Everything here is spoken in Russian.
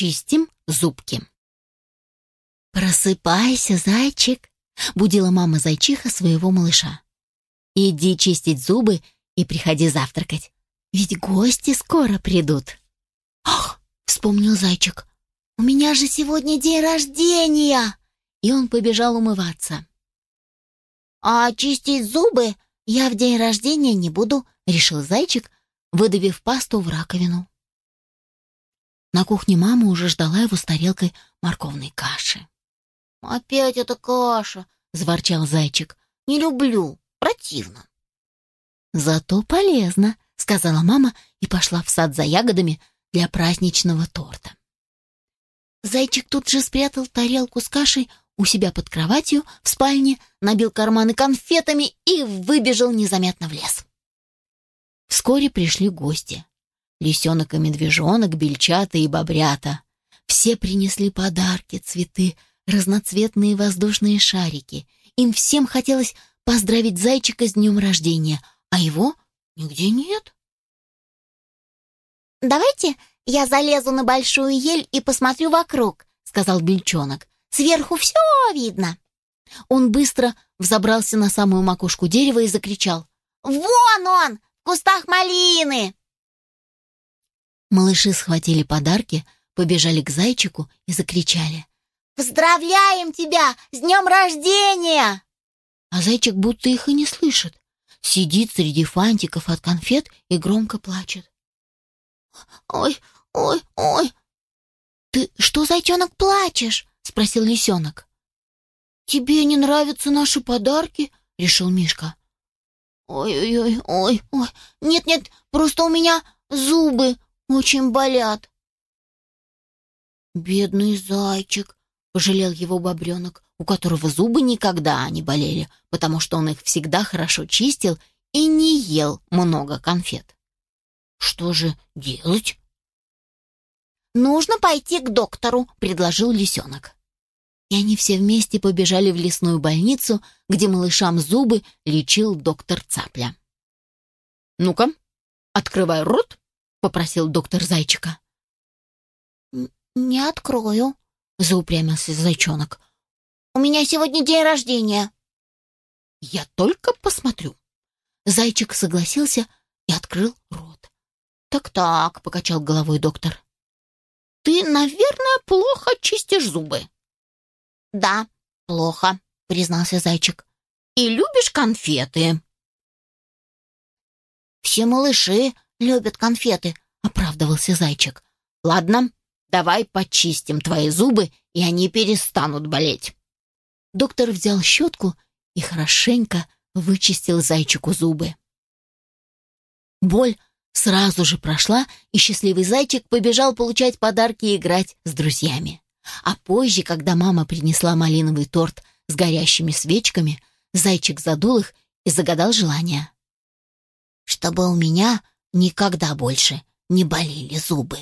Чистим зубки. «Просыпайся, зайчик!» — будила мама зайчиха своего малыша. «Иди чистить зубы и приходи завтракать, ведь гости скоро придут». «Ах!» — вспомнил зайчик. «У меня же сегодня день рождения!» И он побежал умываться. «А чистить зубы я в день рождения не буду», — решил зайчик, выдавив пасту в раковину. На кухне мама уже ждала его с тарелкой морковной каши. «Опять эта каша!» — заворчал зайчик. «Не люблю, противно». «Зато полезно», — сказала мама и пошла в сад за ягодами для праздничного торта. Зайчик тут же спрятал тарелку с кашей у себя под кроватью в спальне, набил карманы конфетами и выбежал незаметно в лес. Вскоре пришли гости. Лисенок и медвежонок, бельчата и бобрята. Все принесли подарки, цветы, разноцветные воздушные шарики. Им всем хотелось поздравить зайчика с днем рождения, а его нигде нет. «Давайте я залезу на большую ель и посмотрю вокруг», — сказал бельчонок. «Сверху все видно». Он быстро взобрался на самую макушку дерева и закричал. «Вон он! В кустах малины!» Малыши схватили подарки, побежали к зайчику и закричали. «Поздравляем тебя с днем рождения!» А зайчик будто их и не слышит. Сидит среди фантиков от конфет и громко плачет. «Ой, ой, ой!» «Ты что, зайчонок, плачешь?» — спросил лисенок. «Тебе не нравятся наши подарки?» — решил Мишка. «Ой-ой-ой, ой, ой, нет-нет, просто у меня зубы очень болят». «Бедный зайчик», — пожалел его бобренок, у которого зубы никогда не болели, потому что он их всегда хорошо чистил и не ел много конфет. «Что же делать?» «Нужно пойти к доктору», — предложил лисенок. И они все вместе побежали в лесную больницу, где малышам зубы лечил доктор Цапля. «Ну-ка, открывай рот», — попросил доктор Зайчика. «Не открою», — заупрямился зайчонок. «У меня сегодня день рождения». «Я только посмотрю». Зайчик согласился и открыл рот. «Так-так», — покачал головой доктор. «Ты, наверное, плохо чистишь зубы». «Да, плохо», — признался зайчик. «И любишь конфеты?» «Все малыши любят конфеты», — оправдывался зайчик. «Ладно, давай почистим твои зубы, и они перестанут болеть». Доктор взял щетку и хорошенько вычистил зайчику зубы. Боль сразу же прошла, и счастливый зайчик побежал получать подарки и играть с друзьями. А позже, когда мама принесла малиновый торт с горящими свечками, зайчик задул их и загадал желание. «Чтобы у меня никогда больше не болели зубы».